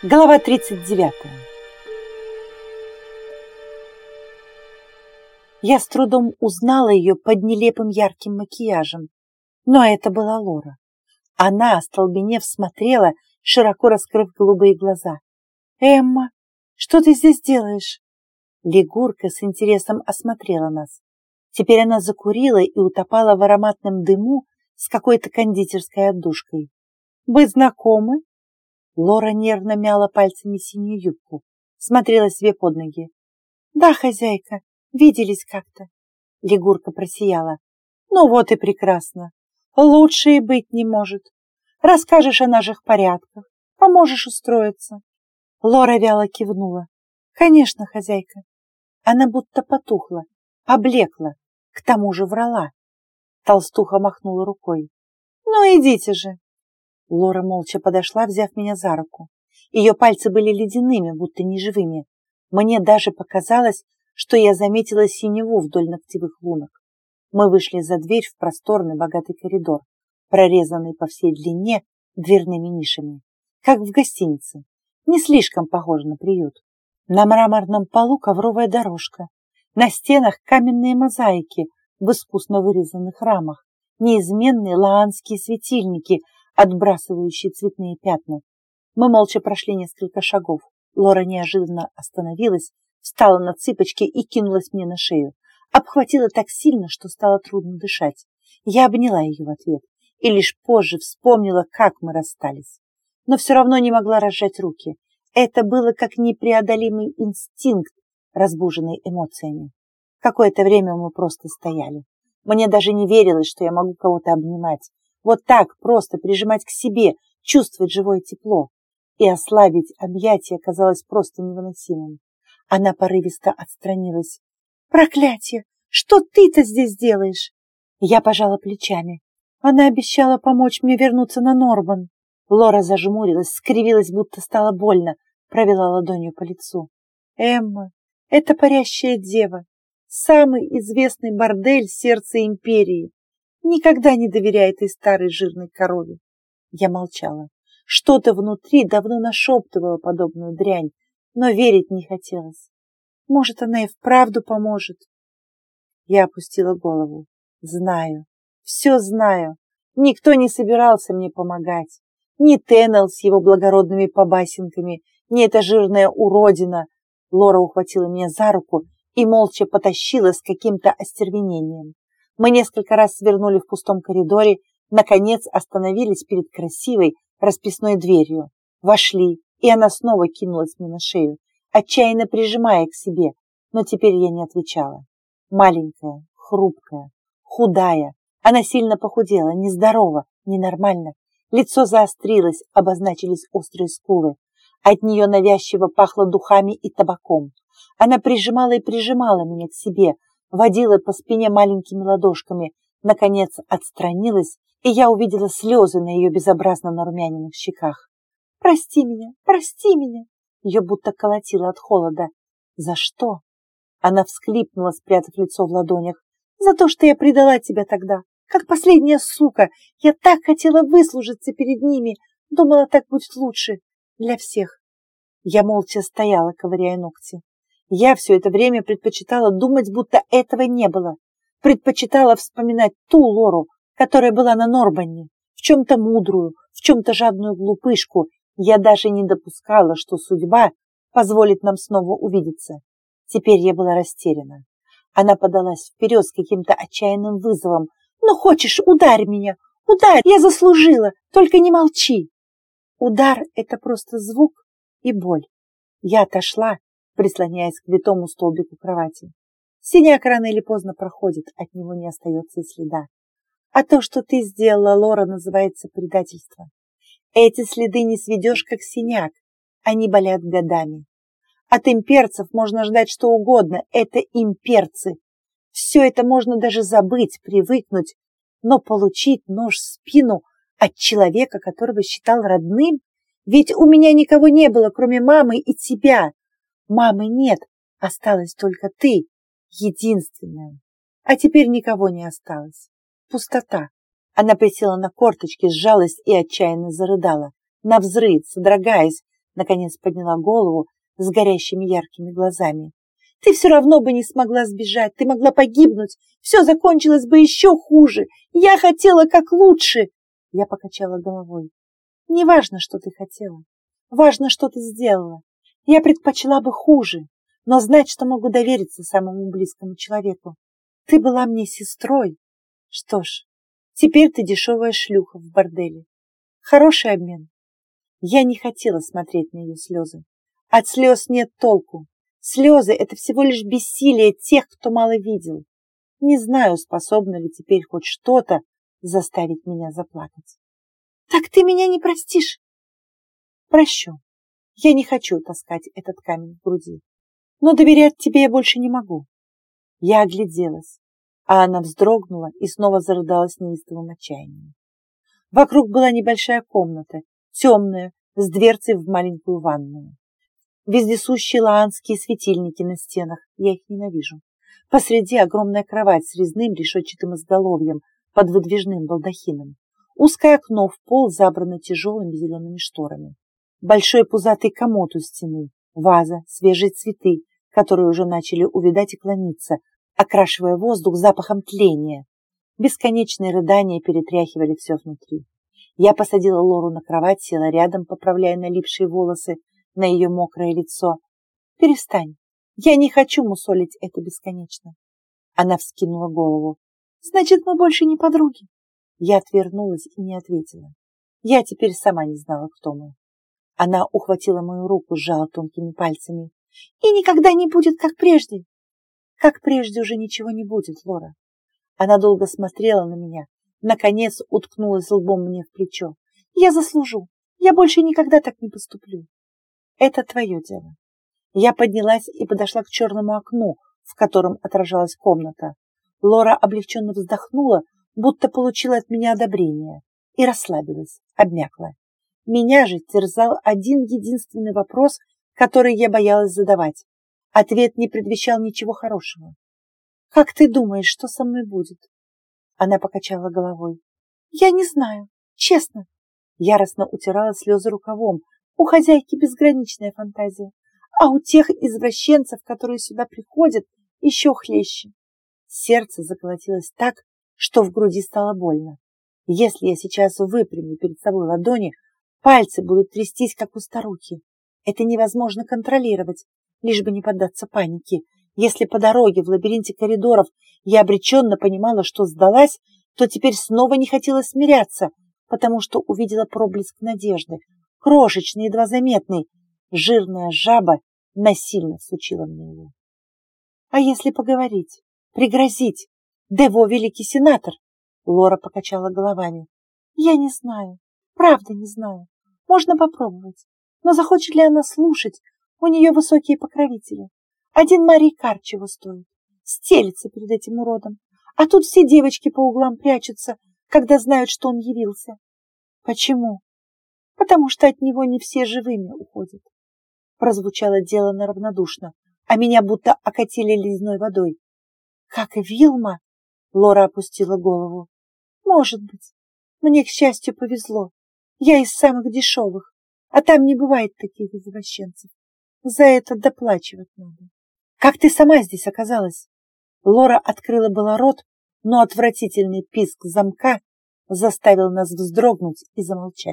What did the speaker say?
Глава 39 Я с трудом узнала ее под нелепым ярким макияжем, но это была Лора. Она, остолбенев, смотрела, широко раскрыв голубые глаза. «Эмма, что ты здесь делаешь?» Лигурка с интересом осмотрела нас. Теперь она закурила и утопала в ароматном дыму с какой-то кондитерской отдушкой. «Вы знакомы?» Лора нервно мяла пальцами синюю юбку, смотрела себе под ноги. «Да, хозяйка, виделись как-то». Лягурка просияла. «Ну вот и прекрасно. Лучше и быть не может. Расскажешь о наших порядках, поможешь устроиться». Лора вяло кивнула. «Конечно, хозяйка». Она будто потухла, поблекла, к тому же врала. Толстуха махнула рукой. «Ну, идите же, Лора молча подошла, взяв меня за руку. Ее пальцы были ледяными, будто неживыми. Мне даже показалось, что я заметила синеву вдоль ногтевых лунок. Мы вышли за дверь в просторный богатый коридор, прорезанный по всей длине дверными нишами, как в гостинице, не слишком похож на приют. На мраморном полу ковровая дорожка, на стенах каменные мозаики в искусно вырезанных рамах, неизменные лаанские светильники – отбрасывающие цветные пятна. Мы молча прошли несколько шагов. Лора неожиданно остановилась, встала на цыпочки и кинулась мне на шею. Обхватила так сильно, что стало трудно дышать. Я обняла ее в ответ и лишь позже вспомнила, как мы расстались. Но все равно не могла разжать руки. Это было как непреодолимый инстинкт, разбуженный эмоциями. Какое-то время мы просто стояли. Мне даже не верилось, что я могу кого-то обнимать, вот так просто прижимать к себе, чувствовать живое тепло. И ослабить объятия казалось просто невыносимым. Она порывисто отстранилась. «Проклятие! Что ты-то здесь делаешь?» Я пожала плечами. Она обещала помочь мне вернуться на Норбан. Лора зажмурилась, скривилась, будто стало больно, провела ладонью по лицу. «Эмма, это парящая дева, самый известный бордель сердца империи. Никогда не доверяй этой старой жирной корове. Я молчала. Что-то внутри давно нашептывало подобную дрянь, но верить не хотелось. Может, она и вправду поможет. Я опустила голову. Знаю, все знаю. Никто не собирался мне помогать. Ни Теннел с его благородными побасенками, ни эта жирная уродина. Лора ухватила меня за руку и молча потащила с каким-то остервенением. Мы несколько раз свернули в пустом коридоре, наконец остановились перед красивой расписной дверью. Вошли, и она снова кинулась мне на шею, отчаянно прижимая к себе, но теперь я не отвечала. Маленькая, хрупкая, худая, она сильно похудела, нездорова, ненормально. Лицо заострилось, обозначились острые скулы. От нее навязчиво пахло духами и табаком. Она прижимала и прижимала меня к себе, водила по спине маленькими ладошками, наконец отстранилась, и я увидела слезы на ее безобразно нарумяненных щеках. «Прости меня, прости меня!» Ее будто колотило от холода. «За что?» Она всхлипнула, спрятав лицо в ладонях. «За то, что я предала тебя тогда, как последняя сука. Я так хотела выслужиться перед ними, думала, так будет лучше для всех». Я молча стояла, ковыряя ногти. Я все это время предпочитала думать, будто этого не было. Предпочитала вспоминать ту Лору, которая была на Норбанне, в чем-то мудрую, в чем-то жадную глупышку. Я даже не допускала, что судьба позволит нам снова увидеться. Теперь я была растеряна. Она подалась вперед с каким-то отчаянным вызовом. «Ну, хочешь, ударь меня! Ударь! Я заслужила! Только не молчи!» Удар — это просто звук и боль. Я отошла прислоняясь к витому столбику кровати. Синяк рано или поздно проходит, от него не остается и следа. А то, что ты сделала, Лора, называется предательство. Эти следы не сведешь, как синяк. Они болят годами. От имперцев можно ждать что угодно. Это имперцы. Все это можно даже забыть, привыкнуть. Но получить нож в спину от человека, которого считал родным? Ведь у меня никого не было, кроме мамы и тебя. Мамы нет, осталась только ты, единственная. А теперь никого не осталось. Пустота. Она присела на корточки, сжалась и отчаянно зарыдала. На взрыв, содрогаясь, Наконец подняла голову с горящими яркими глазами. Ты все равно бы не смогла сбежать, ты могла погибнуть, все закончилось бы еще хуже. Я хотела как лучше. Я покачала головой. Не важно, что ты хотела. Важно, что ты сделала. Я предпочла бы хуже, но знать, что могу довериться самому близкому человеку. Ты была мне сестрой. Что ж, теперь ты дешевая шлюха в борделе. Хороший обмен. Я не хотела смотреть на ее слезы. От слез нет толку. Слезы — это всего лишь бессилие тех, кто мало видел. Не знаю, способна ли теперь хоть что-то заставить меня заплакать. Так ты меня не простишь? Прощу. Я не хочу таскать этот камень в груди. Но доверять тебе я больше не могу. Я огляделась, а она вздрогнула и снова зарыдалась неистовым отчаянием. Вокруг была небольшая комната, темная, с дверцей в маленькую ванную. Вездесущие лаанские светильники на стенах, я их ненавижу. Посреди огромная кровать с резным решетчатым изголовьем под выдвижным балдахином. Узкое окно в пол забрано тяжелыми зелеными шторами. Большой пузатый комод у стены, ваза, свежие цветы, которые уже начали увидать и клониться, окрашивая воздух запахом тления. Бесконечные рыдания перетряхивали все внутри. Я посадила Лору на кровать, села рядом, поправляя налипшие волосы, на ее мокрое лицо. «Перестань, я не хочу мусолить это бесконечно». Она вскинула голову. «Значит, мы больше не подруги?» Я отвернулась и не ответила. Я теперь сама не знала, кто мы. Она ухватила мою руку, сжала тонкими пальцами. «И никогда не будет, как прежде!» «Как прежде уже ничего не будет, Лора!» Она долго смотрела на меня, наконец уткнулась лбом мне в плечо. «Я заслужу! Я больше никогда так не поступлю!» Это твое дело. Я поднялась и подошла к черному окну, в котором отражалась комната. Лора облегченно вздохнула, будто получила от меня одобрение, и расслабилась, обмякла. Меня же терзал один единственный вопрос, который я боялась задавать. Ответ не предвещал ничего хорошего. «Как ты думаешь, что со мной будет?» Она покачала головой. «Я не знаю, честно». Яростно утирала слезы рукавом, у хозяйки безграничная фантазия, а у тех извращенцев, которые сюда приходят, еще хлеще. Сердце заколотилось так, что в груди стало больно. Если я сейчас выпрямлю перед собой ладони, пальцы будут трястись, как у старухи. Это невозможно контролировать, лишь бы не поддаться панике. Если по дороге в лабиринте коридоров я обреченно понимала, что сдалась, то теперь снова не хотела смиряться, потому что увидела проблеск надежды, крошечный, едва заметный. Жирная жаба насильно сучила мне его. А если поговорить, пригрозить? Дево великий сенатор? Лора покачала головами. Я не знаю, правда не знаю. Можно попробовать. Но захочет ли она слушать? У нее высокие покровители. Один Марий Кар чего стоит. Стелится перед этим уродом. А тут все девочки по углам прячутся, когда знают, что он явился. Почему? потому что от него не все живыми уходят. Прозвучало дело равнодушно, а меня будто окатили ледяной водой. Как и Вилма? Лора опустила голову. Может быть. Мне, к счастью, повезло. Я из самых дешевых, а там не бывает таких извращенцев. За это доплачивать надо. Как ты сама здесь оказалась? Лора открыла было рот, но отвратительный писк замка заставил нас вздрогнуть и замолчать.